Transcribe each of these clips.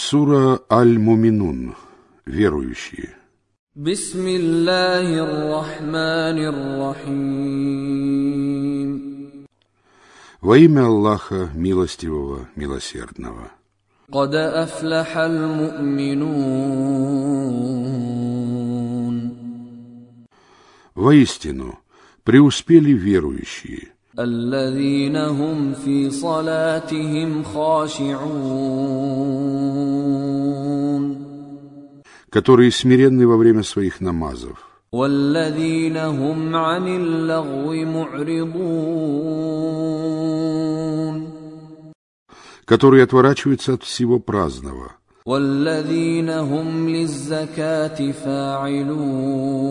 Сура Аль-Муминун. Верующие. بسم الله الرحمن الرحيم Во имя Аллаха, милостивого, милосердного. قد أفلح المؤمنون Воистину, преуспели верующие, الذين هم في صلاتهم خاشعون которые смиренны во время своих намазов, والذين هم عن اللغو معرضون которые отворачиваются от всего праздного, والذين هم للزكاة فاعلون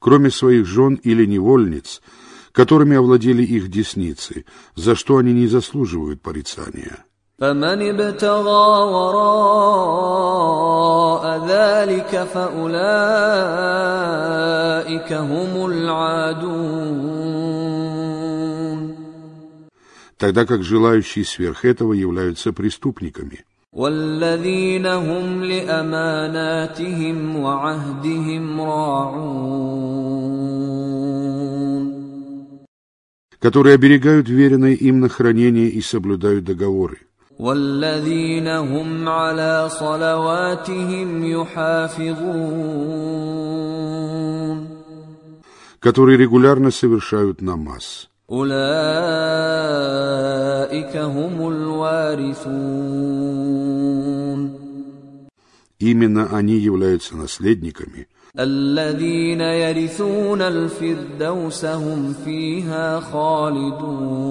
кроме своих жен или невольниц, которыми овладели их десницы, за что они не заслуживают порицания. فمن ابتغى وراء ذلك فأولئك هم العادون тогда как желающие сверх этого являются преступниками, والذين هم لأماناتهم وعهدهم راعون которые оберегают веренное им на хранение и соблюдают договоры, والذين هم على صلواتهم يحافظون которые регулярно совершают намаз. أولئك هم الوارثون Именно они являются наследниками, الذين يرثون الفردوس هم فيها خالدون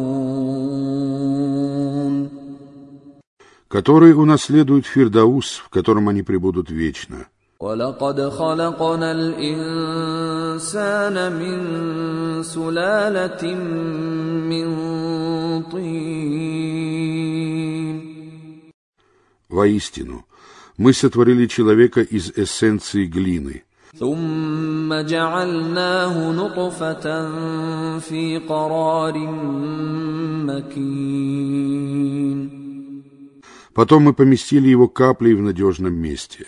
которые унаследуют Фирдаус, в котором они пребудут вечно. ولقد خلقنا الإنسان من سلالة من طين Воистину, мы сотворили человека из эссенции глины, ثم جعلناه نطفة في قرار مكين потом мы поместили его каплей в надежном месте.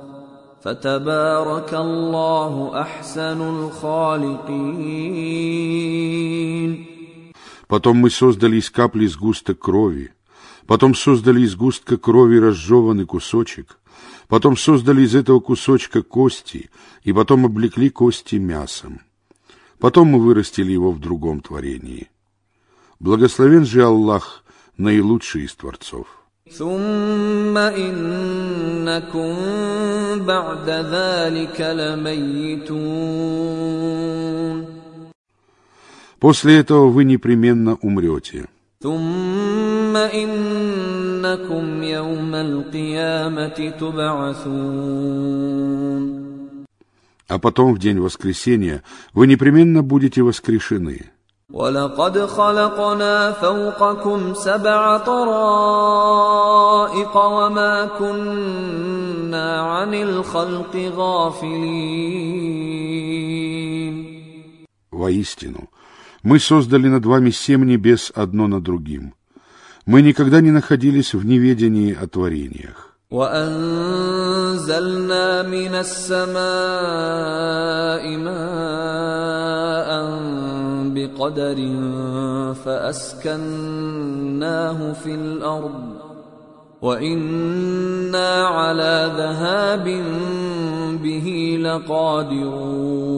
فتبارك الله أحسن الخالقين Потом мы создали из капли сгусток крови, потом создали из густка крови разжеванный кусочек, потом создали из этого кусочка кости, и потом облекли кости мясом. Потом мы вырастили его в другом творении. Благословен же Аллах, наилучший из творцов. ثم إنكم بعد ذلك لميتون После этого вы непременно умрете. ثم إنكم يوم القيامة تبعثون А потом в день воскресения вы непременно будете воскрешены. ولقد خلقنا فوقكم سبع طرائق وما كنا عن الخلق غافلين Воистину, мы создали над вами семь небес одно над другим. Мы никогда не находились в неведении о творениях. وأنزلنا من السماء ماء بقدر فأسكناه في الأرض وإنا على ذهاب به لقادرون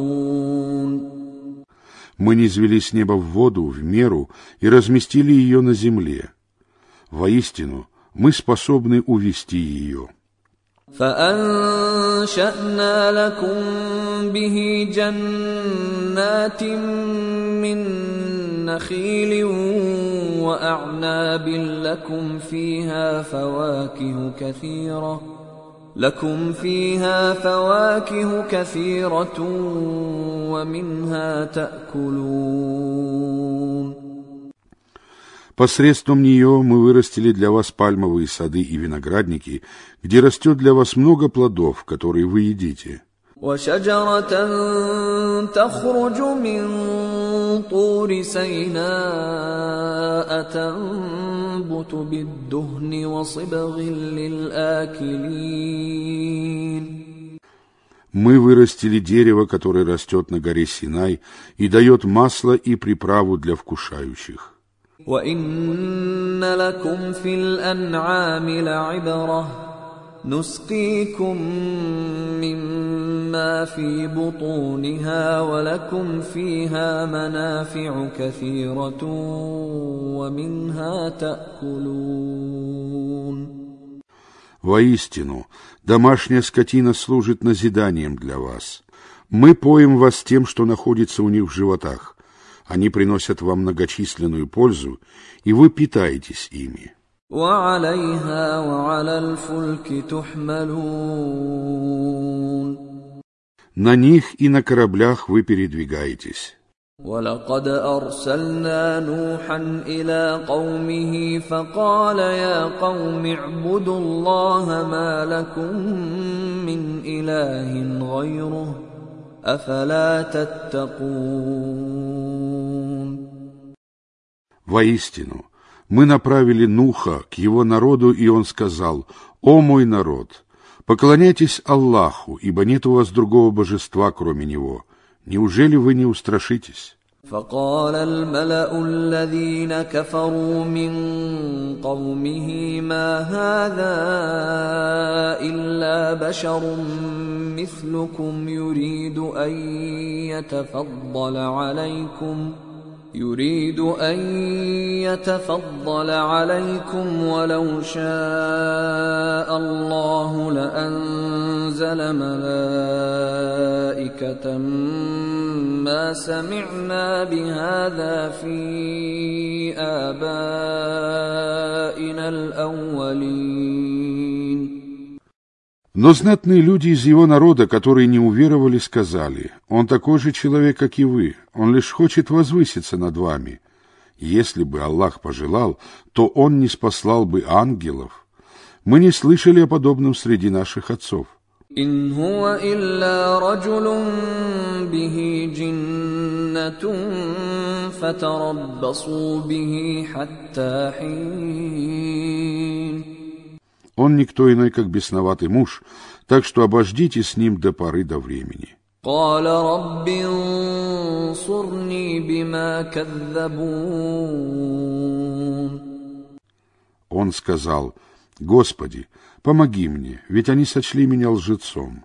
Мы низвели с неба в воду в меру и разместили ее на земле. Воистину, мы способны увести ее. فأنشأنا لكم به جنات من نخيل وأعناب لكم فيها فواكه كثيرة لكم فيها فواكه كثيرة ومنها تأكلون Посредством нее мы вырастили для вас пальмовые сады и виноградники, где растет для вас много плодов, которые вы едите. وشجرة تخرج من طور سيناء تنبت بالدهن وصبغ للآكلين Мы вырастили дерево, которое растет на горе Синай и дает масло и приправу для вкушающих. وإن لكم في الأنعام لعبرة نسقيكم مما في بطونها ولكم فيها منافع كثيرة ومنها تأكلون Воистину, домашняя скотина служит назиданием для вас. Мы поем вас тем, что находится у них в животах. Они приносят вам многочисленную пользу, и вы питаетесь ими. وعليها وعلى الفلك تحملون На них и на кораблях вы передвигаетесь. ولقد أرسلنا نوحا إلى قومه فقال يا قوم اعبدوا الله ما لكم من إله غيره أفلا تتقون Воистину, мы направили Нуха к его народу, и он сказал, «О мой народ, поклоняйтесь Аллаху, ибо нет у вас другого божества, кроме Него. Неужели вы не устрашитесь?» فقال الملا الذين كفروا من قومه ما هذا الا بشر مثلكم يريد ان يتفضل عليكم يريد أن يتفضل عليكم ولو شاء الله لأنزل ملائكة ما سمعنا بهذا في آبائنا الأولين. Но знатные люди из его народа, которые не уверовали, сказали, «Он такой же человек, как и вы, он лишь хочет возвыситься над вами. Если бы Аллах пожелал, то он не спаслал бы ангелов. Мы не слышали о подобном среди наших отцов». إن هو إلا رجل به جنة فتربصوا به حتى حين Он никто иной, как бесноватый муж, так что обождите с ним до поры до времени. قال رب انصرني بما كذبون Он сказал, «Господи, помоги мне, ведь они сочли меня лжецом».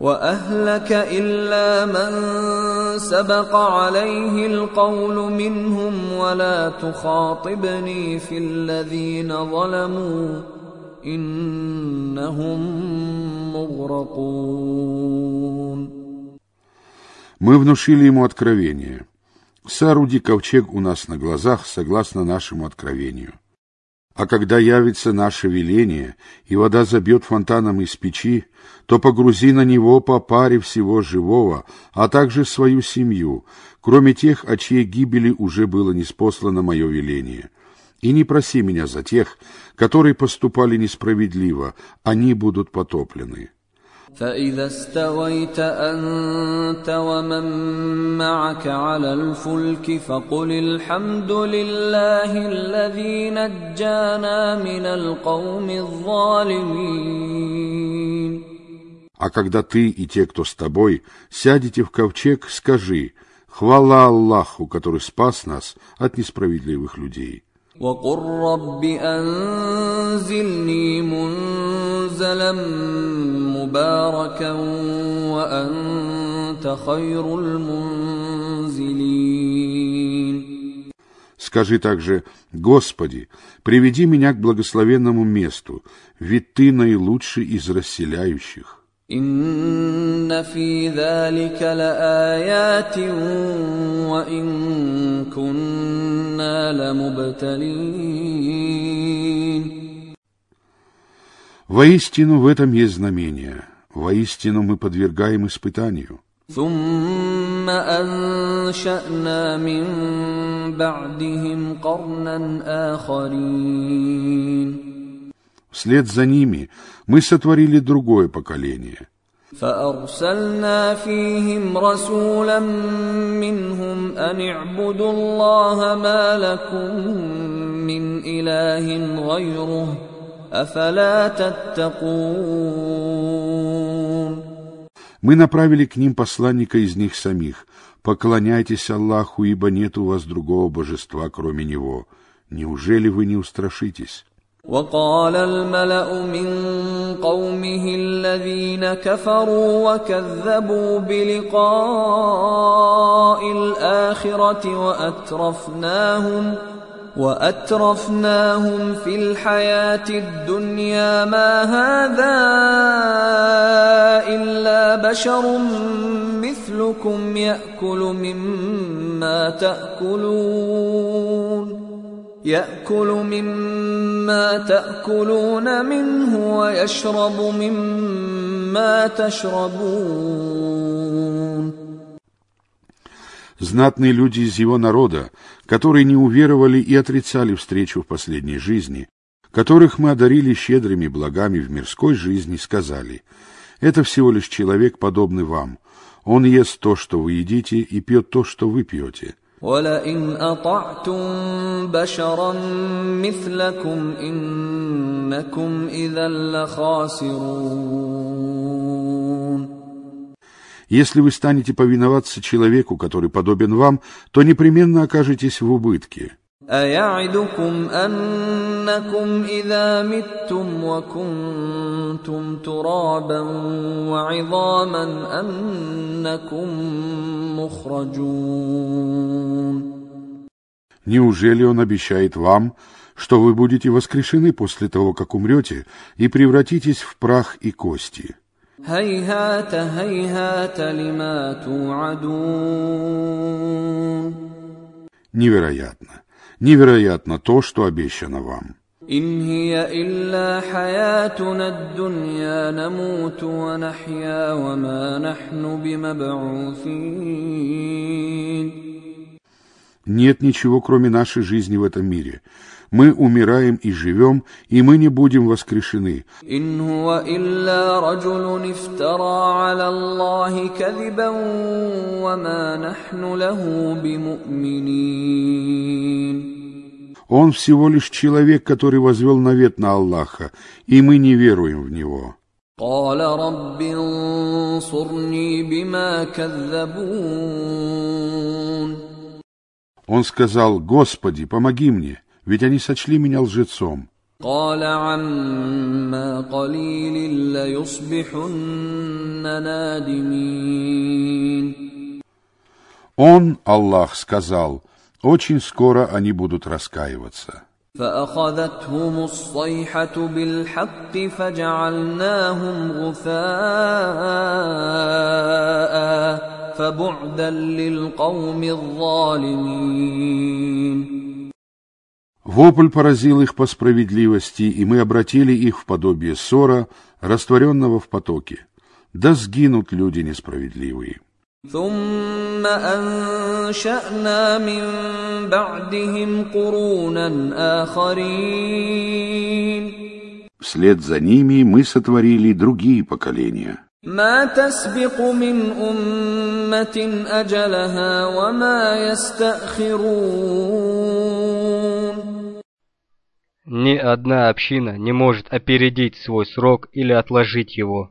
وأهلك إلا من سبق عليه القول منهم ولا تخاطبني في الذين ظلموا إنهم مغرقون Мы внушили ему откровение. Сооруди ковчег у нас на глазах, согласно нашему откровению. А когда явится наше веление, и вода забьет фонтаном из печи, то погрузи на него по паре всего живого, а также свою семью, кроме тех, о чьей гибели уже было неспослано мое веление. И не проси меня за тех, которые поступали несправедливо, они будут потоплены. فإذا استويت أنت ومن معك على الفلك فقل الحمد لله الذي نجانا من القوم الظالمين А когда ты и те, кто с тобой, сядете в ковчег, скажи «Хвала Аллаху, который спас нас от несправедливых людей». وقل رب أنزلني منزلا مباركا وأنت خير المنزلين Скажи также, Господи, приведи меня к благословенному месту, ведь Ты наилучший из расселяющих. إن في ذلك لآيات وإن كنا لمبتلين Воистину в этом есть знамение, воистину мы подвергаем испытанию. ثم أنشأنا من بعدهم قرنا آخرين Вслед за ними мы сотворили другое поколение. فأرسلنا فيهم رسولا منهم أن اعبدوا الله ما لكم من إله غيره أفلا تتقون Мы направили к ним посланника из них самих. Поклоняйтесь Аллаху, ибо нет у вас другого божества, кроме Него. Неужели вы не устрашитесь? وقال الملأ من قومه الذين كفروا وكذبوا بلقاء الآخرة وأترفناهم وأترفناهم في الحياة الدنيا ما هذا إلا بشر مثلكم يأكل مما تأكلون ياكل مما تاكلون منه ويشرب مما تشربون Знатные люди из его народа, которые не уверовали и отрицали встречу в последней жизни, которых мы одарили щедрыми благами в мирской жизни, сказали, «Это всего лишь человек, подобный вам. Он ест то, что вы едите, и пьет то, что вы пьете». ولئن اطعتم بشرا مثلكم انكم اذا لخاسرون Если вы станете повиноваться человеку, который подобен вам, то непременно окажетесь в убытке. أيعدكم أنكم إذا متم وكنتم ترابا وعظاما أنكم مخرجون Неужели он обещает вам, что вы будете воскрешены после того, как умрете, и превратитесь в прах и кости? هيهات هيهات لما توعدون Невероятно. Невероятно то, что обещано вам. إن هي إلا حياتنا الدنيا نموت ونحيا وما نحن بمبعوثين Нет ничего, кроме нашей жизни в этом мире. Мы умираем и живем, и мы не будем воскрешены. إن هو إلا رجل افترى على الله كذبا وما نحن له بمؤمنين он всего лишь человек, который возвел навет на Аллаха, и мы не веруем в него. Он сказал, «Господи, помоги мне, ведь они сочли меня лжецом». Он, Аллах, сказал, — «Очень скоро они будут раскаиваться». فأخذتهم الصيحة بالحق فجعلناهم غثاء فبعدا للقوم الظالمين Вопль поразил их по справедливости, и мы обратили их в подобие ссора, растворенного в потоке. Да сгинут люди несправедливые. ثم أنشأنا من بعدهم قرونا آخرين Вслед за ними мы сотворили другие поколения. ما تسبق من أمة أجلها وما يستأخرون Ни одна община не может опередить свой срок или отложить его.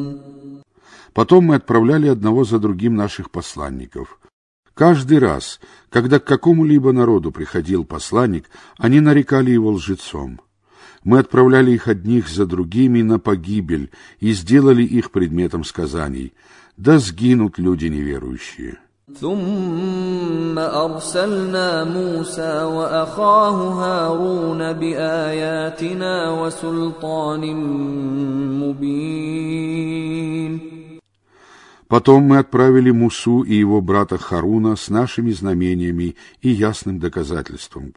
Потом мы отправляли одного за другим наших посланников. Каждый раз, когда к какому-либо народу приходил посланник, они нарекали его лжецом. Мы отправляли их одних за другими на погибель и сделали их предметом сказаний. Да сгинут люди неверующие. ثم أرسلنا موسى وأخاه هارون بآياتنا وسلطان مبين Потом мы отправили Мусу и его брата Харуна с нашими знамениями и ясным доказательством.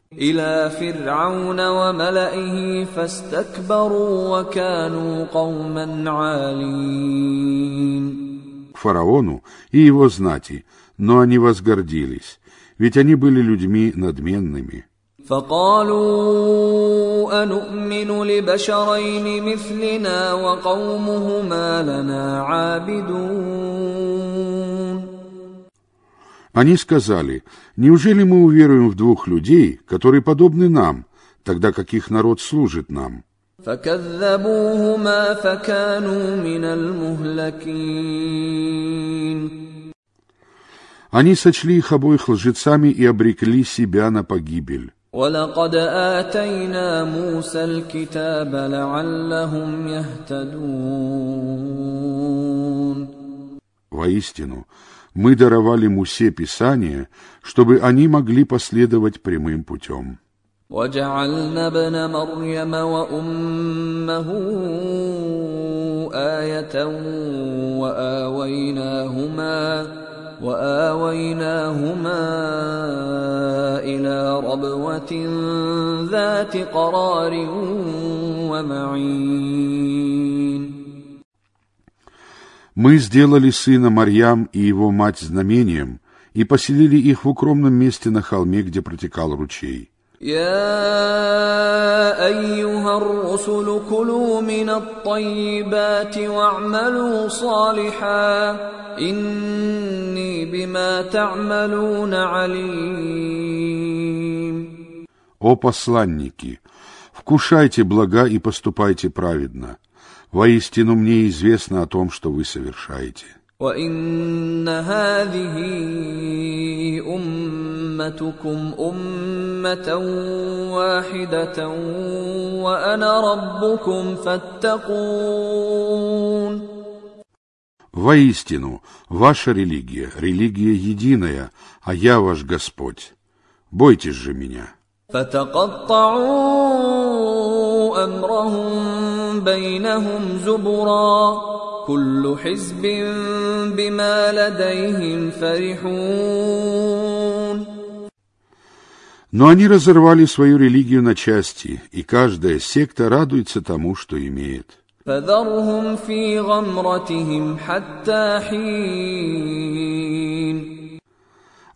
К фараону и его знати, но они возгордились, ведь они были людьми надменными. فقالوا أنؤمن لبشرين مثلنا وقومهما لنا عابدون Они сказали, неужели мы уверуем в двух людей, которые подобны нам, тогда как их народ служит нам? فكذبوهما فكانوا من المهلكين Они сочли их обоих лжецами и обрекли себя на погибель. ولقد آتينا موسى الكتاب لعلهم يهتدون Воистину, мы даровали Мусе Писание, чтобы они могли последовать прямым путем. وجعلنا ابن مريم وأمه آية وآويناهما وآويناهما إلى ربوة ذات قرار ومعين Мы сделали сына Марьям и его мать знамением и поселили их в укромном месте на холме, где протекал ручей. يا أيها الرسل كلوا من الطيبات واعملوا صالحا إني بما تعملون عليم О посланники, вкушайте блага и поступайте праведно. Воистину мне известно о том, что вы совершаете. وإن هذه أمتكم أمة واحدة وأنا ربكم فاتقون Воистину, ваша религия — религия единая, а я ваш Господь. Бойтесь же меня. فتقطعوا أمرهم بينهم زبرا كل حزب بما لديهم فرحون Но они разорвали свою религию на части, и каждая секта радуется тому, что имеет. فذرهم في غمرتهم حتى حين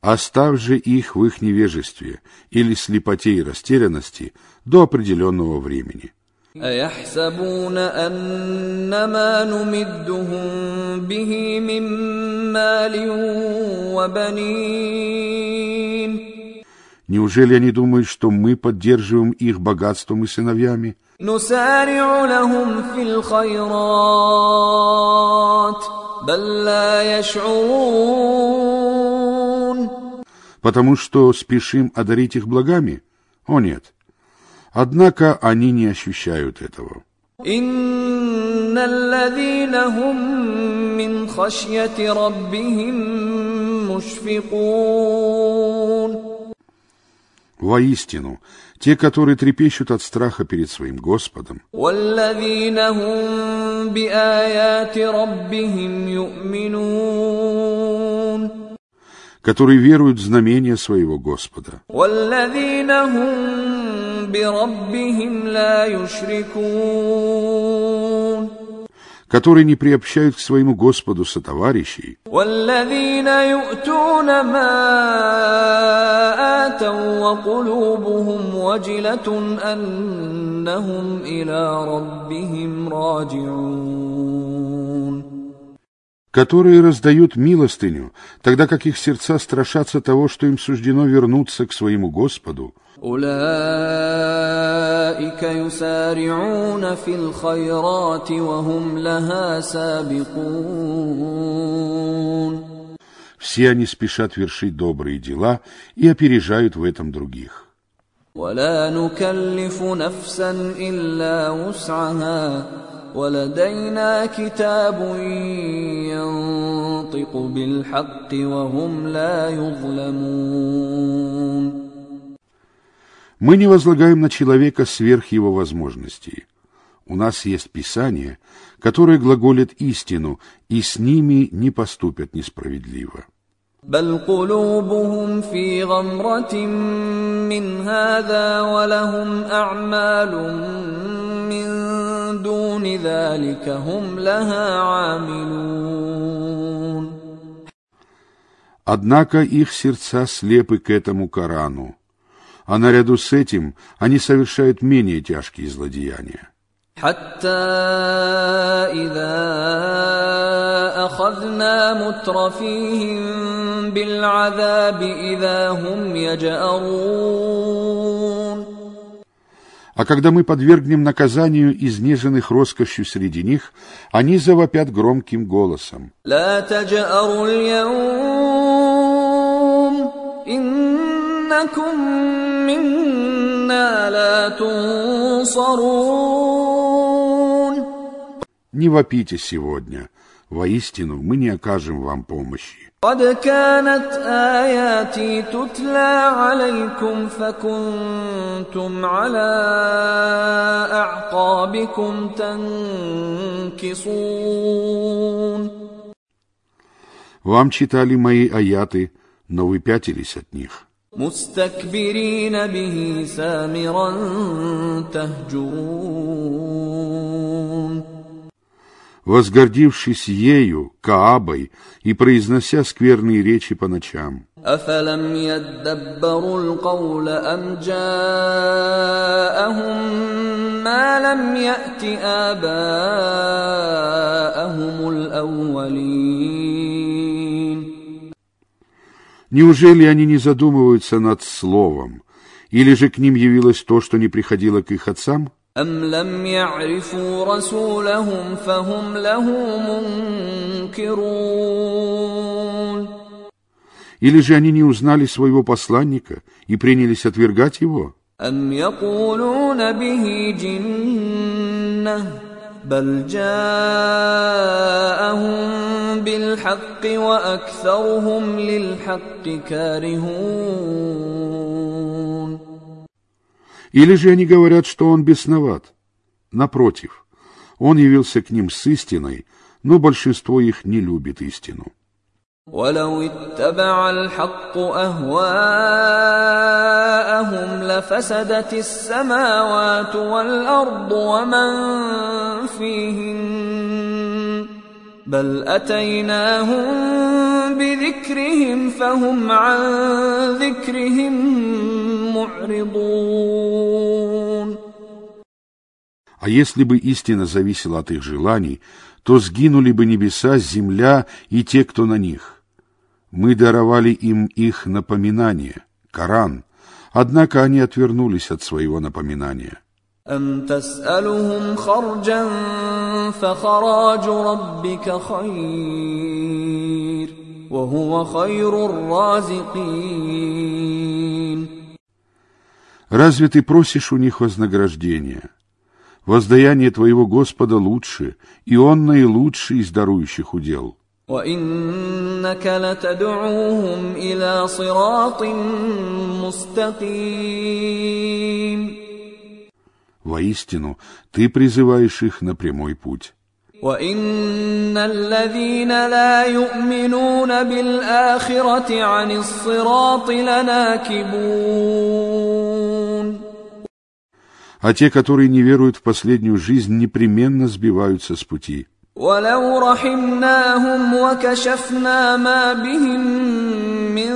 Оставь же их в их невежестве или слепоте и растерянности до определенного времени. أيحسبون أن ما نمدهم به من مال وبنين Неужели они думают, что мы поддерживаем их богатством и сыновьями? نسارع لهم في الخيرات بل لا يشعرون Потому что спешим одарить их благами? О нет. Однако они не ощущают этого. إن الذين هم من خشية ربهم مشفقون Воистину, те, которые трепещут от страха перед своим Господом, والذين هم بآيات ربهم يؤمنون которые веруют в знамения своего Господа, والذين هم بربهم لا يشركون которые не приобщают к своему Господу сотоварищей, والذين يؤتون ما آتوا وقلوبهم وجلة أنهم إلى ربهم راجعون которые раздают милостыню, тогда как их сердца страшатся того, что им суждено вернуться к своему Господу, أولئك يسارعون في الخيرات وهم لها سابقون все они спешат вершить добрые дела и опережают в этом других. ولا نكلف نفسا إلا وسعها ولدينا كتاب ينطق بالحق وهم لا يظلمون Мы не возлагаем на человека сверх его возможностей. У нас есть Писание, которое глаголит истину, и с ними не поступят несправедливо. بل قلوبهم في غمرة من هذا ولهم أعمال من دون ذلك هم لها عاملون Однако их сердца слепы к этому Корану, а наряду с этим они совершают менее тяжкие злодеяния. حتى إذا أخذنا مترفيهم بالعذاب إذا هم يجأرون А когда мы подвергнем наказанию изнеженных роскошью среди них, они завопят громким голосом. لا تجأروا اليوم إنكم منا لا تنصرون Не вопите сегодня. Воистину, мы не окажем вам помощи. قد كانت آياتي تتلى عليكم فكنتم على أعقابكم تنكصون Вам читали мои аяты, но вы пятились от них. مستكبرين به سامرا تهجرون возгордившись ею, Каабой, и произнося скверные речи по ночам. أفلم يدبروا القول أم جاءهم ما لم يأت آباءهم الأولين Неужели они не задумываются над словом? Или же к ним явилось то, что не приходило к их отцам? أم لم يعرفوا رسولهم فهم له منكرون Или же они не узнали своего посланника и принялись отвергать его? أم يقولون به جنة بل جاءهم بالحق وأكثرهم للحق كارهون Или же они говорят, что он бесноват? Напротив, он явился к ним с истиной, но большинство их не любит истину. ولو اتبع الحق أهواءهم لفسدت السماوات والأرض ومن فيهن بل أتيناهم بذكرهم فهم عن ذكرهم معرضون А если бы истина зависела от их желаний, то сгинули бы небеса, земля и те, кто на них. Мы даровали им их напоминание, Коран, однако они отвернулись от своего напоминания. أم تسألهم خرجا فخراج ربك خير وهو خير الرازقين Разве ты просишь у них вознаграждения? Воздаяние твоего Господа лучше, и Он наилучший из дарующих удел. Воистину, ты призываешь их на прямой путь. وان الذين لا يؤمنون بالاخره عن الصراط لناكبون А те, которые не веруют в последнюю жизнь, непременно сбиваются с пути. ولو رحمناهم وكشفنا ما بهم من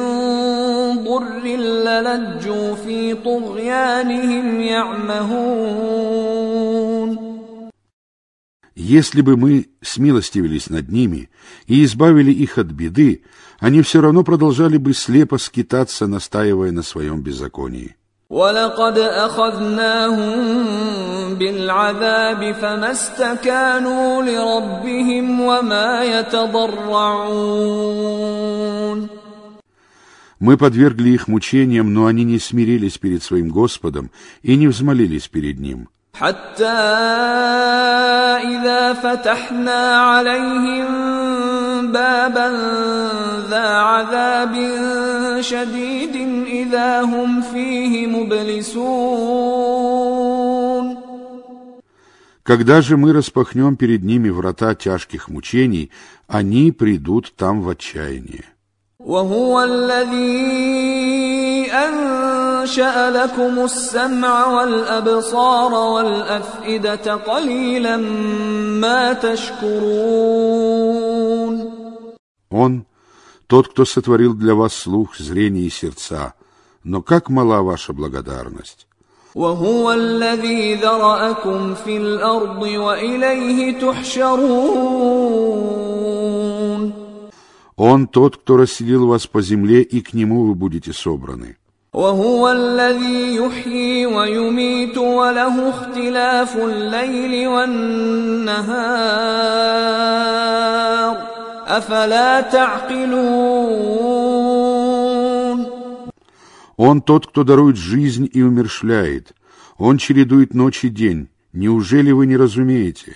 ضر للجوا في طغيانهم يعمهون Если бы мы смилостивились над ними и избавили их от беды, они все равно продолжали бы слепо скитаться, настаивая на своем беззаконии. ولقد اخذناهم بالعذاب فما استكانوا لربهم وما يتضرعون Мы подвергли их мучениям, но они не смирились перед своим Господом и не взмолились перед Ним. حتى اذا فتحنا عليهم بابا ذا عذاب شديد اذا هم فيه مبلسون Когда же мы распахнем перед ними врата тяжких мучений, они придут там в отчаяние. وهو الذي انشا لكم السمع والابصار والافئده قليلا ما تشكرون Он — тот, кто сотворил для вас слух, зрение и сердца. Но как мала ваша благодарность! وهو الذي ذراكم في الارض واليه تحشرون Он тот, кто расселил вас по земле, и к нему вы будете собраны. وهو الذي يحيي ويميت وله اختلاف الليل والنهار افلا تعقلون Он тот, кто дарует жизнь и умершляет. Он чередует ночь и день. Неужели вы не разумеете?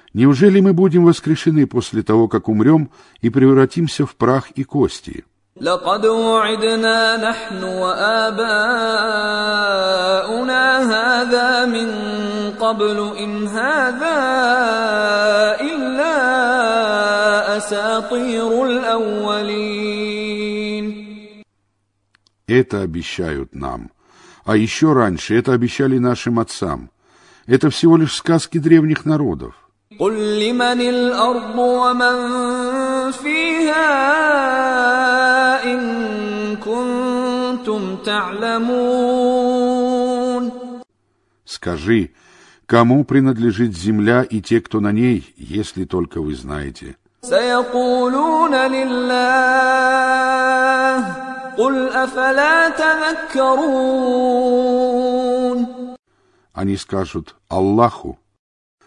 неужели мы будем воскрешены после того, как умрем и превратимся в прах и кости? لقد وعدنا نحن وآباؤنا هذا من قبل إن هذا إلا أساطير الأولين Это обещают нам. А еще раньше это обещали нашим отцам. Это всего лишь сказки древних народов. قل لمن الأرض ومن فيها إن كنتم تعلمون Скажи, кому принадлежит земля и те, кто на ней, если только вы знаете? سيقولون لله قل أفلا تذكرون Они скажут Аллаху.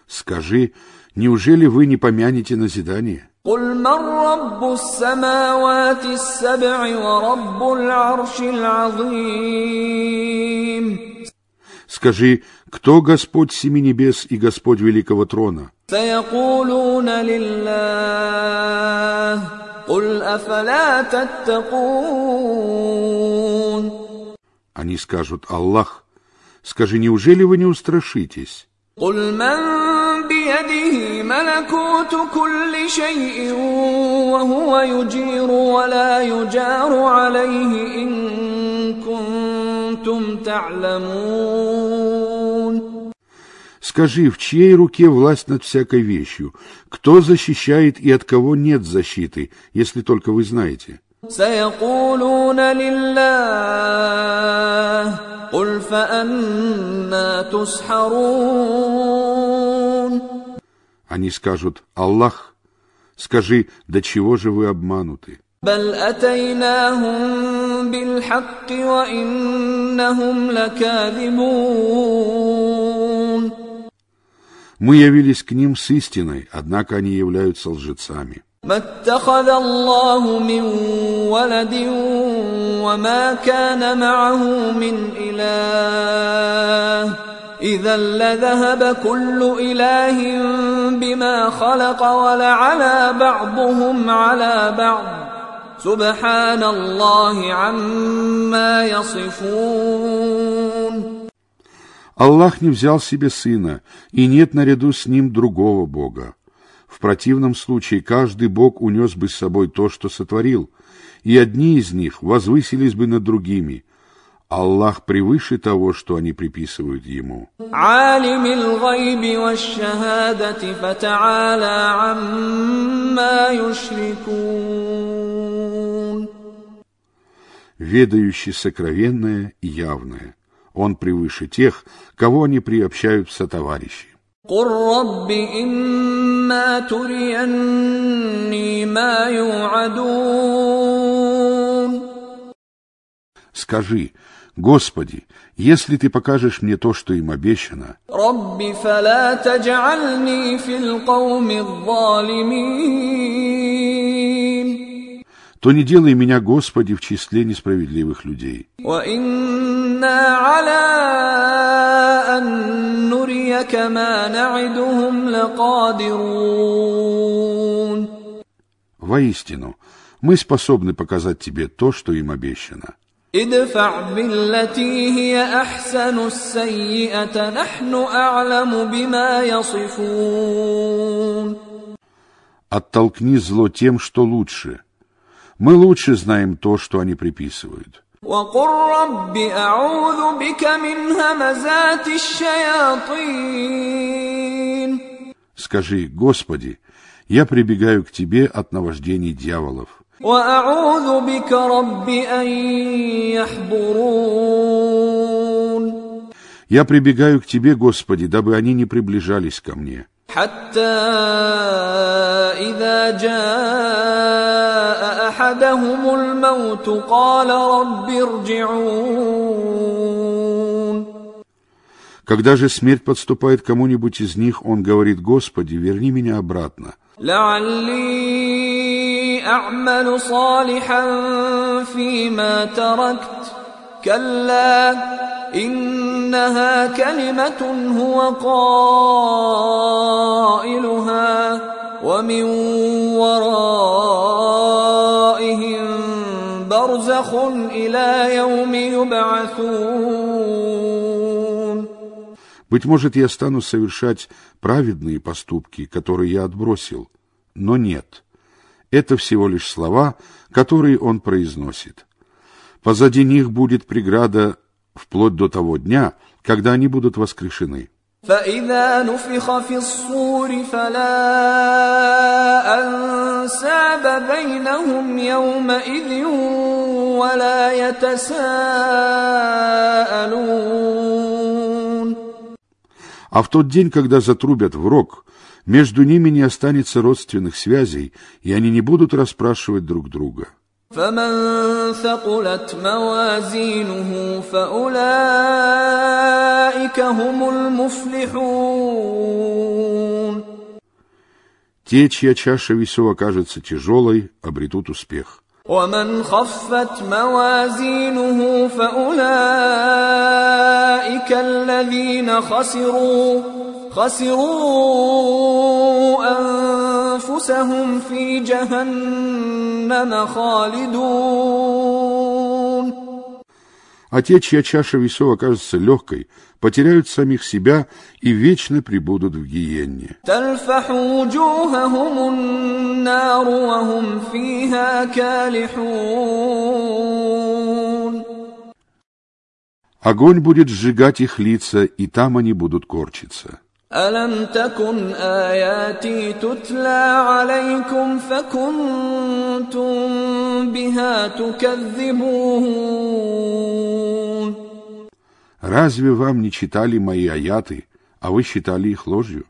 Скажи, неужели вы не помянете назидание? قل من رب السماوات السبع ورب العرش العظيم Скажи, кто Господь семи небес и Господь великого трона? سيقولون لله قل افلا تتقون Они скажут Аллах. Скажи, неужели вы не устрашитесь? قل من بيده ملكوت كل شيء وهو يجير ولا يجار عليه ان كنتم تعلمون Скажи, в чьей руке власть над всякой вещью? Кто защищает и от кого нет защиты, если только вы знаете? سيقولون لله قل فأنا تسحرون Они скажут Аллах. Скажи, до чего же вы обмануты? بل أتيناهم بالحق وإنهم لكاذبون Мы явились к ним с истиной, однако они являются лжецами. ما اتخذ الله من ولد وما كان معه من إله إذا لذهب كل إله بما خلق ولعلى بعضهم على بعض سبحان الله عما يصفون Аллах не взял себе сына, и нет наряду с ним другого Бога. В противном случае каждый Бог унес бы с собой то, что сотворил, и одни из них возвысились бы над другими. Аллах превыше того, что они приписывают Ему. عالم الغيب والشهادة فتعالى عما يشركون Ведающий сокровенное и явное. Он превыше тех, кого они приобщают в сотоварищи. قل رب إما تريني ما يوعدون Скажи, «Господи, если ты покажешь мне то, что им обещано...» то не делай меня, Господи, в числе несправедливых людей. Воистину, мы способны показать тебе то, что им обещано ادفع بالتي هي أحسن السيئة نحن أعلم بما يصفون Оттолкни зло тем, что лучше. Мы лучше знаем то, что они приписывают. وقل رب أعوذ بك من همزات الشياطين Скажи, Господи, я прибегаю к Тебе от наваждений дьяволов. وأعوذ بك رب أن يحضرون Я прибегаю к Тебе, Господи, дабы они не приближались ко мне. حتى إذا جاء أحدهم الموت قال رب ارجعون Когда же смерть подступает к кому-нибудь из них, он говорит, Господи, верни меня обратно, لعلي أعمل صالحا فيما تركت كلا إنها كلمة هو قائلها ومن ورائهم برزخ إلى يوم يبعثون Быть может, я стану совершать праведные поступки, которые я отбросил. Но нет. — Это всего лишь слова, которые он произносит. Позади них будет преграда вплоть до того дня, когда они будут воскрешены. فإذا نفخ في الصور فلا أنساب بينهم يومئذ ولا يتساءلون А в тот день, когда затрубят в рог, между ними не останется родственных связей, и они не будут расспрашивать друг друга. فمن ثقلت موازينه فأولئك هم المفلحون Те, чья чаша весов окажется тяжелой, обретут успех. ومن خفت موازينه فأولئك الذين خسروا خسروا أنفسهم في جهنم خالدون А те, чья чаша весов окажется легкой, потеряют самих себя и вечно пребудут в гиенне. تلفح وجوههم النار وهم فيها كالحون Огонь будет сжигать их лица, и там они будут корчиться. ألم تكن آياتي تتلى عليكم فكنتم بها تكذبون Разве вам не читали мои аяты, а вы считали их ложью?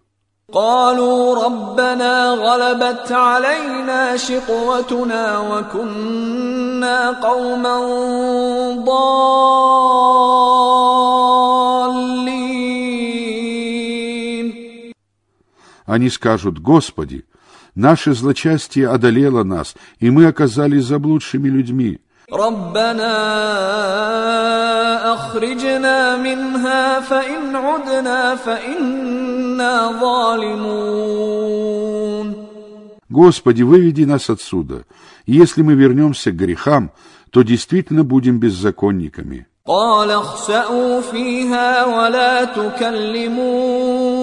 قالوا ربنا غلبت علينا شقوتنا وكنا قوما ضالين Они скажут, Господи, Наше злочастие одолело нас, и мы оказались заблудшими людьми. ربنا أخرجنا منها فإن عدنا فإنا ظالمون Господи, выведи нас отсюда. И если мы вернемся к грехам, то действительно будем беззаконниками. قال اخسأوا فيها ولا تكلمون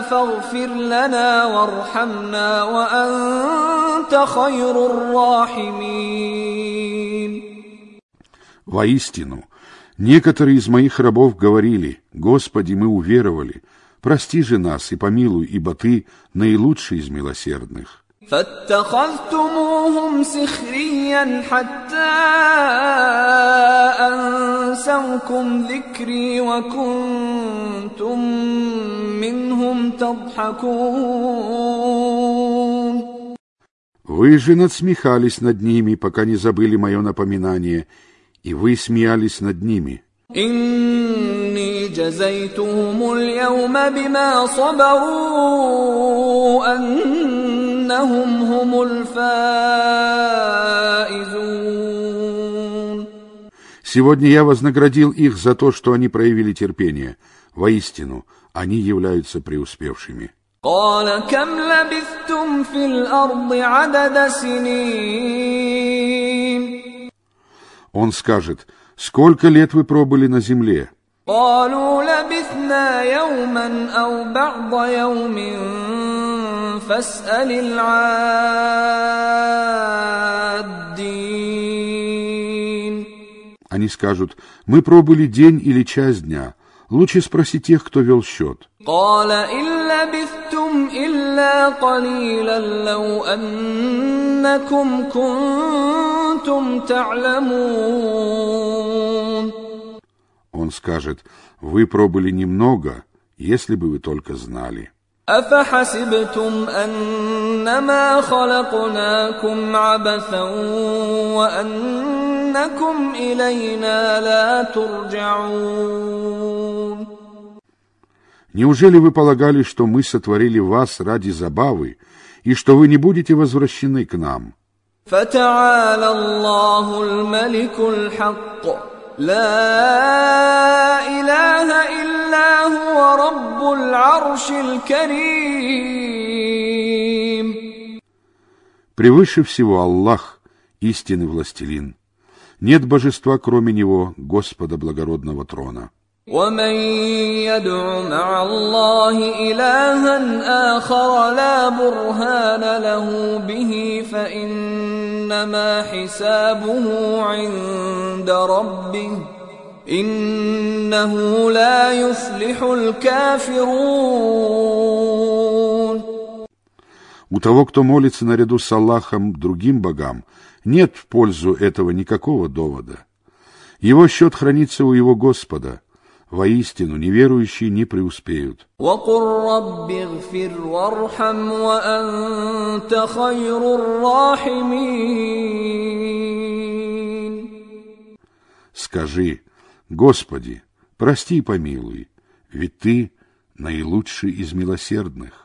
فاغفر لنا وارحمنا وأنت خير الراحمين Воистину, некоторые из моих рабов говорили, «Господи, мы уверовали, прости же нас и помилуй, ибо Ты наилучший из милосердных». فاتخذتموهم سخريا حتى أنسوكم ذكري وكنتم منهم تضحكون Вы же надсмехались над ними, пока не забыли мое напоминание, и вы смеялись над ними. إني جزيتهم اليوم بما صبروا أنهم هم الفائزون Сегодня я вознаградил их за то, что они проявили терпение. Воистину, они являются преуспевшими. قال كم لبثتم في الأرض عدد سنين Он скажет, сколько лет вы пробыли на земле? قالوا لبثنا يوما أو بعض يوم فاسأل العادين Они скажут, мы пробыли день или час дня. Лучше спроси тех, кто вел счет. قال إن لبثتم إلا قليلا لو أنكم كنتم تعلمون Он скажет, вы пробыли немного, если бы вы только знали. أفحسبتم أنما خلقناكم عبثا وأنكم إلينا لا ترجعون Неужели вы полагали, что мы сотворили вас ради забавы, и что вы не будете возвращены к нам? فتعالى الله الملك الحق لا إله إلا هو رب العرش الكريم Превыше всего Аллах, истинный властелин. Нет божества, кроме Него, Господа благородного трона. ومن يدع مع الله إلها آخر لا برهان له به فإنما حسابه عند ربه إنه لا يفلح الكافرون У того, кто молится наряду с Аллахом другим богам, нет в пользу этого никакого довода. Его счет хранится у его Господа. Воистину, неверующие не преуспеют. Скажи, Господи, прости и помилуй, ведь Ты наилучший из милосердных.